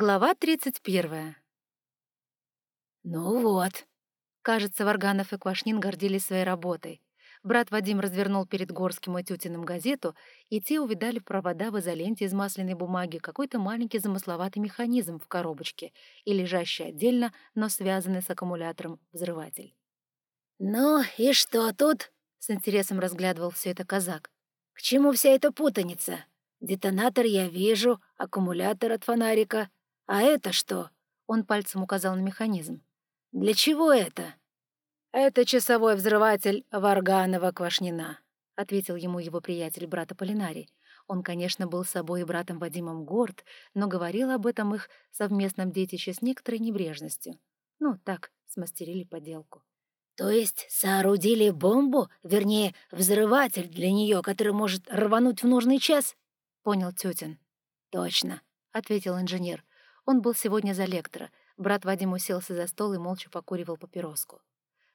Глава 31. «Ну вот». Кажется, Варганов и Квашнин гордились своей работой. Брат Вадим развернул перед Горским и Тютиным газету, и те увидали провода в изоленте из масляной бумаги, какой-то маленький замысловатый механизм в коробочке и лежащий отдельно, но связанный с аккумулятором взрыватель. «Ну и что тут?» — с интересом разглядывал все это казак. «К чему вся эта путаница? Детонатор я вижу, аккумулятор от фонарика. А это что?» — он пальцем указал на механизм. «Для чего это?» «Это часовой взрыватель Варганова-Квашнина», — ответил ему его приятель брата Полинарий. Он, конечно, был собой и братом Вадимом горд, но говорил об этом их совместном детище с некоторой небрежностью. Ну, так, смастерили поделку. «То есть соорудили бомбу, вернее, взрыватель для нее, который может рвануть в нужный час?» — понял тетин. «Точно», — ответил инженер. Он был сегодня за лектора. Брат Вадим уселся за стол и молча покуривал папироску.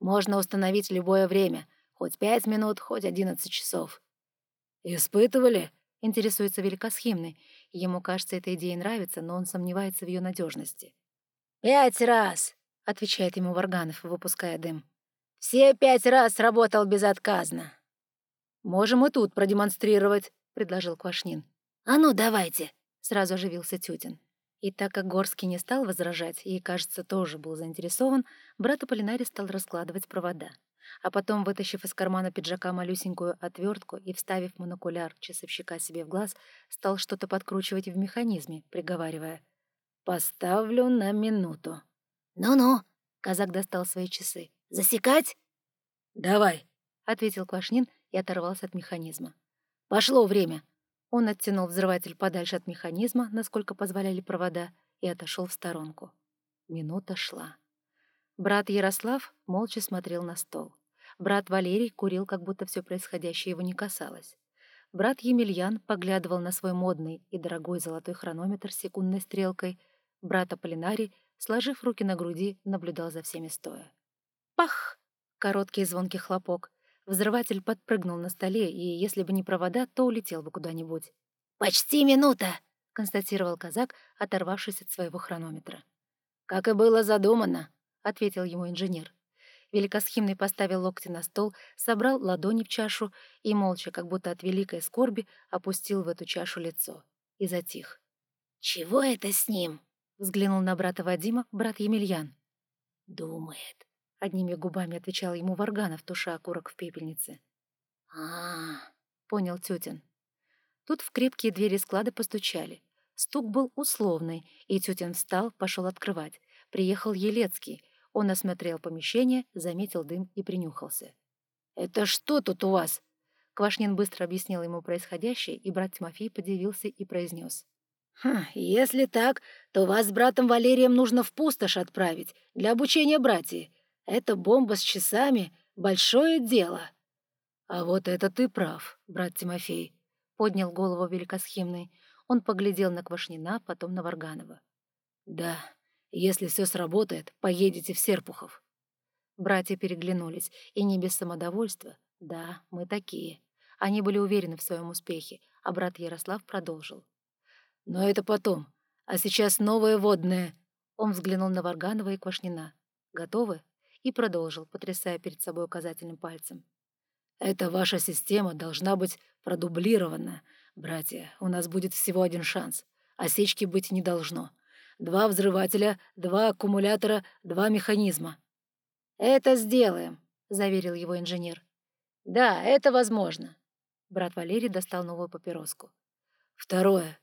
«Можно установить любое время. Хоть пять минут, хоть одиннадцать часов». «Испытывали?» — интересуется Великосхимный. Ему кажется, эта идея нравится, но он сомневается в ее надежности. «Пять раз!» — отвечает ему Варганов, выпуская дым. «Все пять раз работал безотказно». «Можем и тут продемонстрировать», — предложил Квашнин. «А ну, давайте!» — сразу оживился Тютин. И так как Горский не стал возражать и, кажется, тоже был заинтересован, брат Аполлинарий стал раскладывать провода. А потом, вытащив из кармана пиджака малюсенькую отвертку и вставив монокуляр часовщика себе в глаз, стал что-то подкручивать в механизме, приговаривая «Поставлю на минуту». «Ну-ну», — казак достал свои часы. «Засекать?» «Давай», — ответил Квашнин и оторвался от механизма. «Пошло время». Он оттянул взрыватель подальше от механизма, насколько позволяли провода, и отошел в сторонку. Минута шла. Брат Ярослав молча смотрел на стол. Брат Валерий курил, как будто все происходящее его не касалось. Брат Емельян поглядывал на свой модный и дорогой золотой хронометр с секундной стрелкой. Брат Аполлинарий, сложив руки на груди, наблюдал за всеми стоя. Пах! Короткий звонкий хлопок. Взрыватель подпрыгнул на столе, и если бы не провода, то улетел бы куда-нибудь. «Почти минута!» — констатировал казак, оторвавшись от своего хронометра. «Как и было задумано», — ответил ему инженер. Великосхимный поставил локти на стол, собрал ладони в чашу и, молча, как будто от великой скорби, опустил в эту чашу лицо. И затих. «Чего это с ним?» — взглянул на брата Вадима брат Емельян. «Думает», Одними губами отвечал ему Варганов, туша окурок в пепельнице. а, -а, -а понял тетин. Тут в крепкие двери склада постучали. Стук был условный, и тетин встал, пошел открывать. Приехал Елецкий. Он осмотрел помещение, заметил дым и принюхался. «Это что тут у вас?» Квашнин быстро объяснил ему происходящее, и брат Тимофей подивился и произнес. «Хм, «Если так, то вас с братом Валерием нужно в пустошь отправить для обучения братьев. Эта бомба с часами — большое дело. А вот это ты прав, брат Тимофей, — поднял голову великосхимный. Он поглядел на Квашнина, потом на Варганова. Да, если все сработает, поедете в Серпухов. Братья переглянулись, и не без самодовольства. Да, мы такие. Они были уверены в своем успехе, а брат Ярослав продолжил. Но это потом. А сейчас новое водное. Он взглянул на Варганова и Квашнина. Готовы? И продолжил, потрясая перед собой указательным пальцем. «Эта ваша система должна быть продублирована. Братья, у нас будет всего один шанс. Осечки быть не должно. Два взрывателя, два аккумулятора, два механизма». «Это сделаем», — заверил его инженер. «Да, это возможно». Брат Валерий достал новую папироску. «Второе.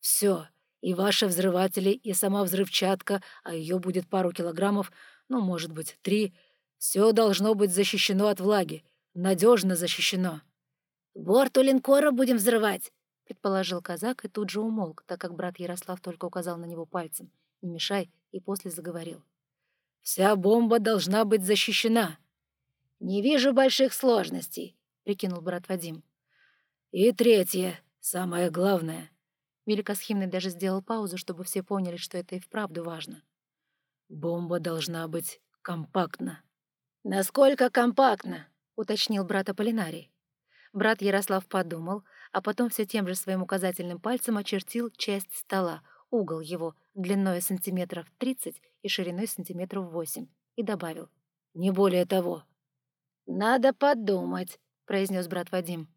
Все. И ваши взрыватели, и сама взрывчатка, а ее будет пару килограммов, ну, может быть, три. Все должно быть защищено от влаги, надежно защищено. «Борт у линкора будем взрывать», — предположил казак и тут же умолк, так как брат Ярослав только указал на него пальцем. «Не мешай», и после заговорил. «Вся бомба должна быть защищена». «Не вижу больших сложностей», — прикинул брат Вадим. «И третье, самое главное». Великосхимный даже сделал паузу, чтобы все поняли, что это и вправду важно. Бомба должна быть компактна. «Насколько компактна?» — уточнил брат Аполлинарий. Брат Ярослав подумал, а потом все тем же своим указательным пальцем очертил часть стола, угол его длиной сантиметров 30 и шириной сантиметров 8 и добавил. «Не более того». «Надо подумать», — произнес брат Вадим.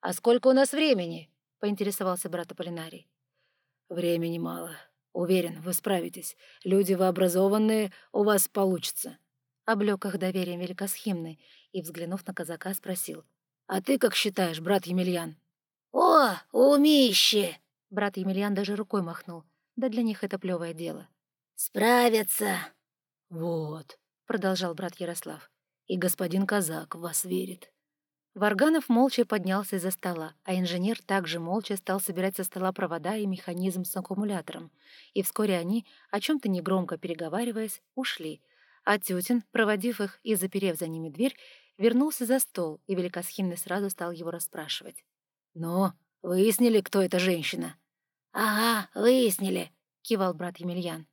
«А сколько у нас времени?» — поинтересовался брат Аполлинарий. «Времени мало. Уверен, вы справитесь. Люди вы образованные, у вас получится». Облёк их доверием великосхимный и, взглянув на казака, спросил. «А ты как считаешь, брат Емельян?» «О, умище!» Брат Емельян даже рукой махнул. Да для них это плевое дело. «Справятся!» «Вот», — продолжал брат Ярослав. «И господин казак вас верит». Варганов молча поднялся из-за стола, а инженер также молча стал собирать со стола провода и механизм с аккумулятором. И вскоре они, о чем то негромко переговариваясь, ушли. А Тютин, проводив их и заперев за ними дверь, вернулся за стол, и Великосхимный сразу стал его расспрашивать. «Но выяснили, кто эта женщина?» «Ага, выяснили», — кивал брат Емельян.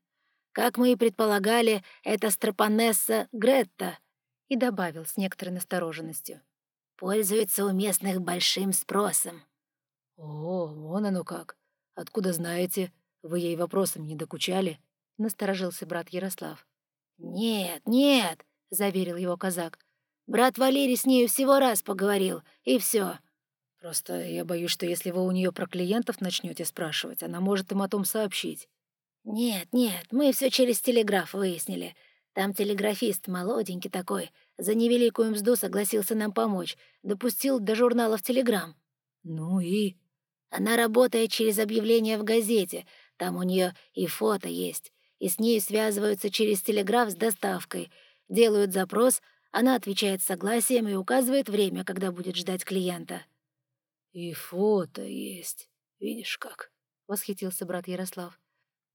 «Как мы и предполагали, это Стропанесса Гретта», — и добавил с некоторой настороженностью пользуется у местных большим спросом». «О, вон оно как! Откуда знаете? Вы ей вопросом не докучали?» — насторожился брат Ярослав. «Нет, нет», — заверил его казак. «Брат Валерий с нею всего раз поговорил, и все. «Просто я боюсь, что если вы у нее про клиентов начнете спрашивать, она может им о том сообщить». «Нет, нет, мы все через телеграф выяснили. Там телеграфист молоденький такой, за невеликую мзду согласился нам помочь, допустил до журналов телеграмм. Ну и? Она работает через объявление в газете, там у нее и фото есть, и с ней связываются через телеграф с доставкой, делают запрос, она отвечает согласием и указывает время, когда будет ждать клиента. «И фото есть, видишь как?» — восхитился брат Ярослав.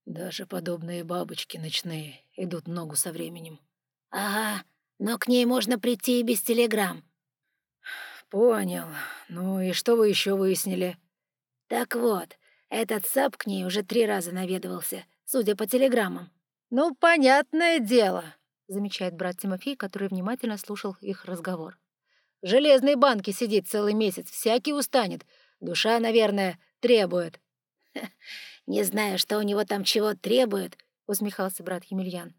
«Даже подобные бабочки ночные идут ногу со временем». «Ага, но к ней можно прийти и без телеграмм». «Понял. Ну и что вы еще выяснили?» «Так вот, этот САП к ней уже три раза наведывался, судя по телеграммам». «Ну, понятное дело», — замечает брат Тимофей, который внимательно слушал их разговор. «В железной банке сидит целый месяц, всякий устанет. Душа, наверное, требует». «Не знаю, что у него там чего требует», — усмехался брат Емельян.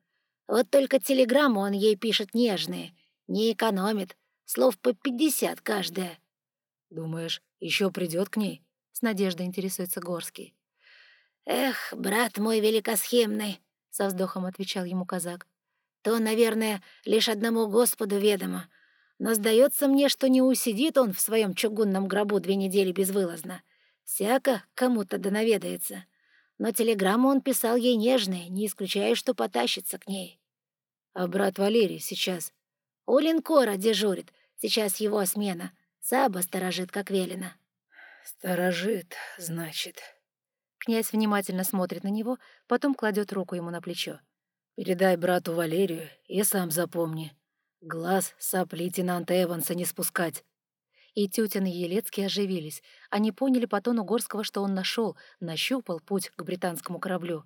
Вот только телеграмму он ей пишет нежные, не экономит, слов по пятьдесят каждая. «Думаешь, еще придет к ней?» — с надеждой интересуется Горский. «Эх, брат мой великосхемный», — со вздохом отвечал ему казак, «то, наверное, лишь одному Господу ведомо. Но сдается мне, что не усидит он в своем чугунном гробу две недели безвылазно. Всяко кому-то да наведается но телеграмму он писал ей нежные, не исключая, что потащится к ней. А брат Валерий сейчас? У линкора дежурит, сейчас его смена. Саба сторожит, как велено. Сторожит, значит. Князь внимательно смотрит на него, потом кладет руку ему на плечо. «Передай брату Валерию и сам запомни. Глаз сап лейтенанта Эванса не спускать. И Тютин и Елецкий оживились. Они поняли по тону Горского, что он нашел, нащупал путь к британскому кораблю.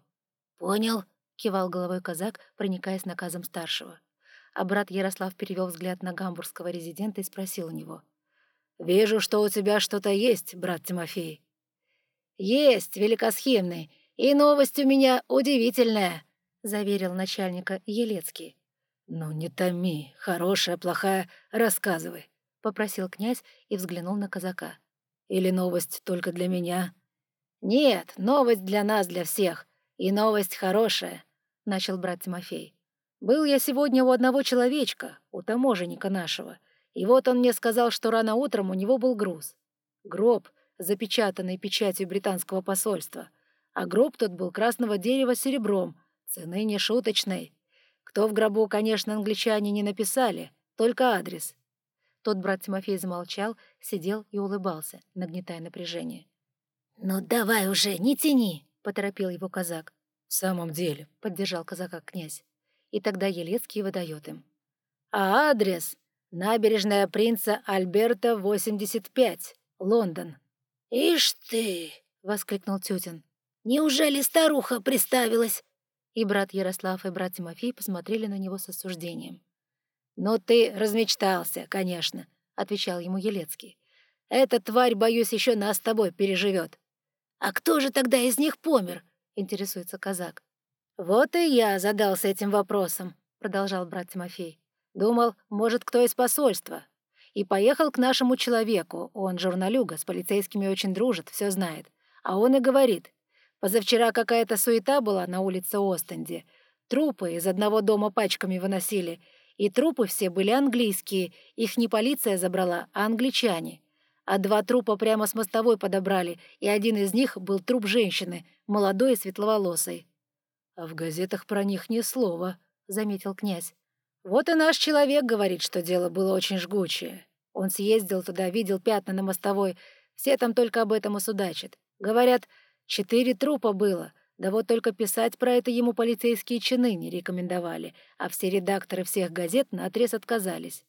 «Понял», — кивал головой казак, проникаясь наказом старшего. А брат Ярослав перевел взгляд на гамбургского резидента и спросил у него. «Вижу, что у тебя что-то есть, брат Тимофей». «Есть, великосхимный, и новость у меня удивительная», — заверил начальника Елецкий. «Ну не томи, хорошая, плохая, рассказывай». — попросил князь и взглянул на казака. «Или новость только для меня?» «Нет, новость для нас, для всех. И новость хорошая», — начал брат Тимофей. «Был я сегодня у одного человечка, у таможенника нашего, и вот он мне сказал, что рано утром у него был груз. Гроб, запечатанный печатью британского посольства. А гроб тот был красного дерева серебром, цены не шуточной. Кто в гробу, конечно, англичане не написали, только адрес. Тот брат Тимофей замолчал, сидел и улыбался, нагнетая напряжение. «Ну давай уже, не тяни!» — поторопил его казак. «В самом деле», — поддержал казака князь. И тогда Елецкий выдает им. «А адрес? Набережная принца Альберта, 85, Лондон». «Ишь ты!» — воскликнул Тютин. «Неужели старуха приставилась?» И брат Ярослав, и брат Тимофей посмотрели на него с осуждением. «Ну ты размечтался, конечно», — отвечал ему Елецкий. «Эта тварь, боюсь, еще нас с тобой переживет». «А кто же тогда из них помер?» — интересуется казак. «Вот и я задался этим вопросом», — продолжал брат Тимофей. «Думал, может, кто из посольства. И поехал к нашему человеку, он журналюга, с полицейскими очень дружит, все знает. А он и говорит, позавчера какая-то суета была на улице Остенде. Трупы из одного дома пачками выносили, и трупы все были английские, их не полиция забрала, а англичане. А два трупа прямо с мостовой подобрали, и один из них был труп женщины, молодой и светловолосой. «А в газетах про них ни слова», — заметил князь. «Вот и наш человек говорит, что дело было очень жгучее. Он съездил туда, видел пятна на мостовой, все там только об этом и судачат. Говорят, четыре трупа было, да вот только писать про это ему полицейские чины не рекомендовали, а все редакторы всех газет наотрез отказались.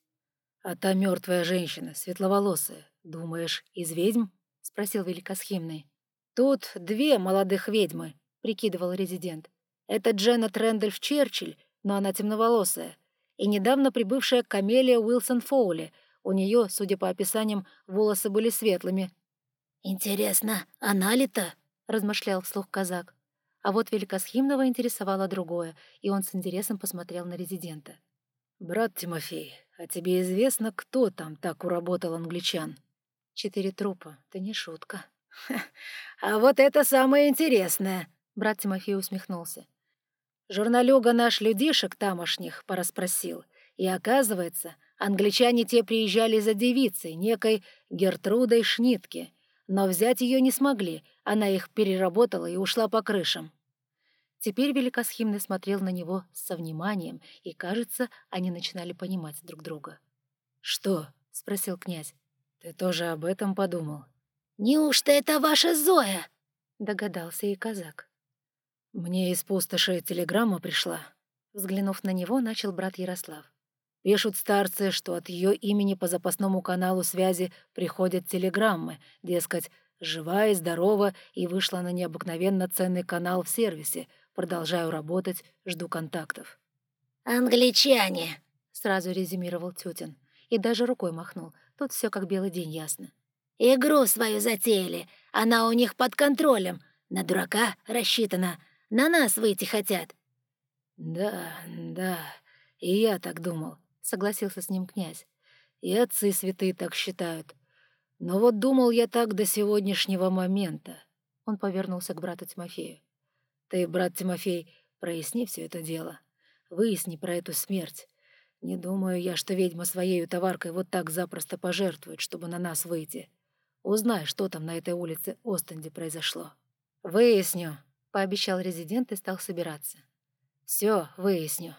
«А та мертвая женщина, светловолосая, думаешь, из ведьм?» — спросил Великосхимный. «Тут две молодых ведьмы», — прикидывал резидент. «Это Дженнет Рэндольф Черчилль, но она темноволосая, и недавно прибывшая Камелия Уилсон Фоули. У нее, судя по описаниям, волосы были светлыми». «Интересно, она ли-то?» — размышлял вслух казак. А вот Великосхимного интересовало другое, и он с интересом посмотрел на резидента. «Брат Тимофей, а тебе известно, кто там так уработал англичан?» «Четыре трупа. Это не шутка». «А вот это самое интересное!» — брат Тимофей усмехнулся. «Журналюга наш людишек тамошних пораспросил, и оказывается, англичане те приезжали за девицей, некой Гертрудой Шнитке, но взять ее не смогли, она их переработала и ушла по крышам. Теперь Великосхимный смотрел на него со вниманием, и, кажется, они начинали понимать друг друга. «Что?» — спросил князь. «Ты тоже об этом подумал?» «Неужто это ваша Зоя?» — догадался и казак. «Мне из пустоши телеграмма пришла». Взглянув на него, начал брат Ярослав. Пишут старцы, что от ее имени по запасному каналу связи приходят телеграммы, дескать, жива и здорова и вышла на необыкновенно ценный канал в сервисе. Продолжаю работать, жду контактов. «Англичане!» — сразу резюмировал Тютин. И даже рукой махнул. Тут все как белый день ясно. «Игру свою затеяли. Она у них под контролем. На дурака рассчитана. На нас выйти хотят». «Да, да, и я так думал согласился с ним князь. «И отцы святые так считают. Но вот думал я так до сегодняшнего момента». Он повернулся к брату Тимофею. «Ты, брат Тимофей, проясни все это дело. Выясни про эту смерть. Не думаю я, что ведьма своей товаркой вот так запросто пожертвует, чтобы на нас выйти. Узнай, что там на этой улице Остенде произошло». «Выясню», — пообещал резидент и стал собираться. «Все, выясню».